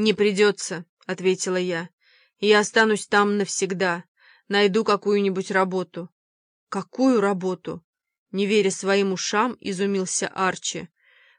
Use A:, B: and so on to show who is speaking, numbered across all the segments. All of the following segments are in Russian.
A: «Не придется», — ответила я. «Я останусь там навсегда. Найду какую-нибудь работу». «Какую работу?» Не веря своим ушам, изумился Арчи.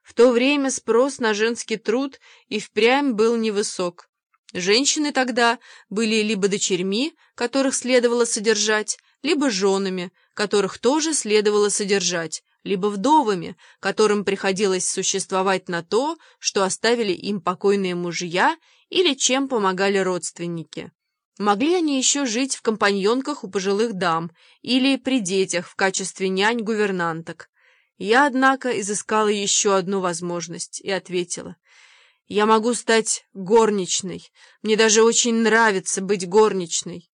A: В то время спрос на женский труд и впрямь был невысок. Женщины тогда были либо дочерьми, которых следовало содержать, либо женами, которых тоже следовало содержать, либо вдовами, которым приходилось существовать на то, что оставили им покойные мужья или чем помогали родственники. Могли они еще жить в компаньонках у пожилых дам или при детях в качестве нянь-гувернанток. Я, однако, изыскала еще одну возможность и ответила. «Я могу стать горничной. Мне даже очень нравится быть горничной».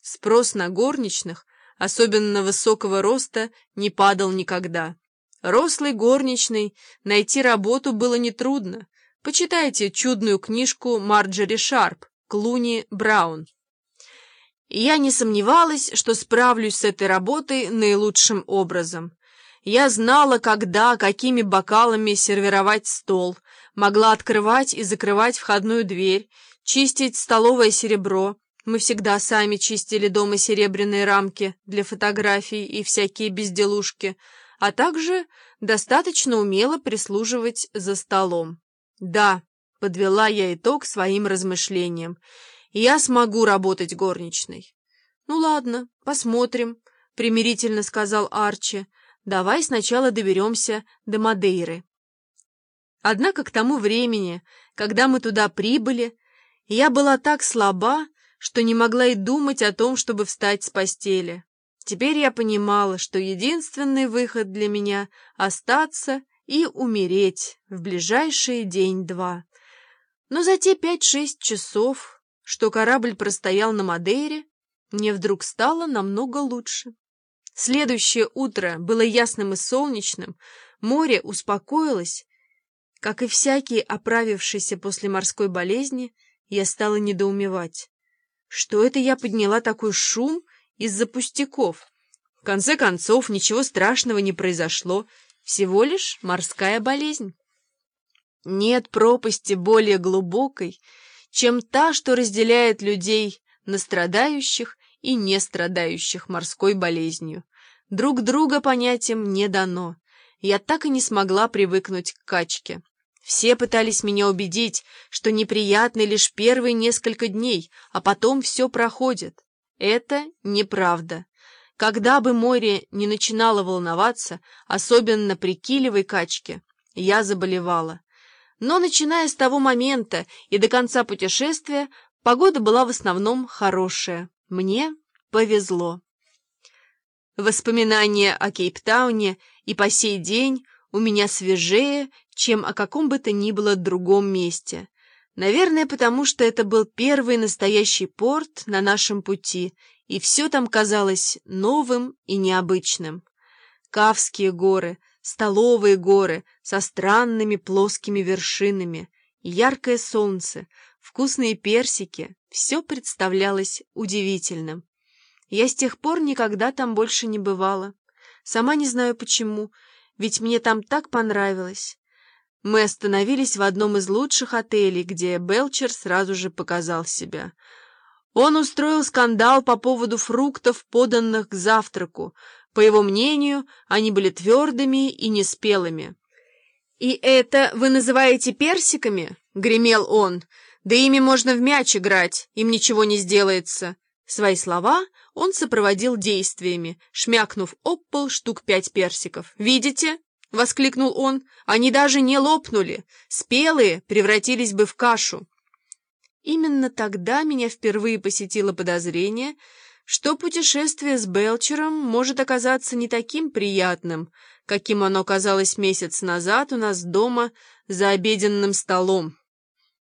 A: Спрос на горничных особенно высокого роста, не падал никогда. Рослой горничной найти работу было нетрудно. Почитайте чудную книжку Марджери Шарп «Клуни Браун». Я не сомневалась, что справлюсь с этой работой наилучшим образом. Я знала, когда, какими бокалами сервировать стол, могла открывать и закрывать входную дверь, чистить столовое серебро, мы всегда сами чистили дома серебряные рамки для фотографий и всякие безделушки, а также достаточно умело прислуживать за столом. Да, подвела я итог своим размышлениям. Я смогу работать горничной. Ну ладно, посмотрим, примирительно сказал Арчи. Давай сначала доберемся до Мадейры. Однако к тому времени, когда мы туда прибыли, я была так слаба, что не могла и думать о том, чтобы встать с постели. Теперь я понимала, что единственный выход для меня — остаться и умереть в ближайшие день-два. Но за те пять-шесть часов, что корабль простоял на Мадейре, мне вдруг стало намного лучше. Следующее утро было ясным и солнечным, море успокоилось. Как и всякий, оправившийся после морской болезни, я стала недоумевать. Что это я подняла такой шум из-за пустяков? В конце концов, ничего страшного не произошло, всего лишь морская болезнь. Нет пропасти более глубокой, чем та, что разделяет людей на страдающих и не страдающих морской болезнью. Друг друга понятием не дано. Я так и не смогла привыкнуть к качке. Все пытались меня убедить, что неприятны лишь первые несколько дней, а потом все проходит. Это неправда. Когда бы море не начинало волноваться, особенно при килевой качке, я заболевала. Но начиная с того момента и до конца путешествия, погода была в основном хорошая. Мне повезло. Воспоминания о Кейптауне и по сей день у меня свежее, чем о каком бы то ни было другом месте. Наверное, потому что это был первый настоящий порт на нашем пути, и все там казалось новым и необычным. Кавские горы, столовые горы со странными плоскими вершинами, яркое солнце, вкусные персики — все представлялось удивительным. Я с тех пор никогда там больше не бывала. Сама не знаю почему, ведь мне там так понравилось. Мы остановились в одном из лучших отелей, где Белчер сразу же показал себя. Он устроил скандал по поводу фруктов, поданных к завтраку. По его мнению, они были твердыми и неспелыми. «И это вы называете персиками?» — гремел он. «Да ими можно в мяч играть, им ничего не сделается». Свои слова он сопроводил действиями, шмякнув об пол штук пять персиков. «Видите?» — воскликнул он. «Они даже не лопнули. Спелые превратились бы в кашу». Именно тогда меня впервые посетило подозрение, что путешествие с Белчером может оказаться не таким приятным, каким оно казалось месяц назад у нас дома за обеденным столом.